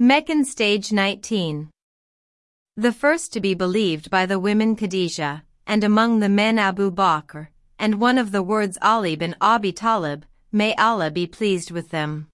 Meccan Stage 19 The first to be believed by the women Khadijah, and among the men Abu Bakr, and one of the words Ali bin Abi Talib, may Allah be pleased with them.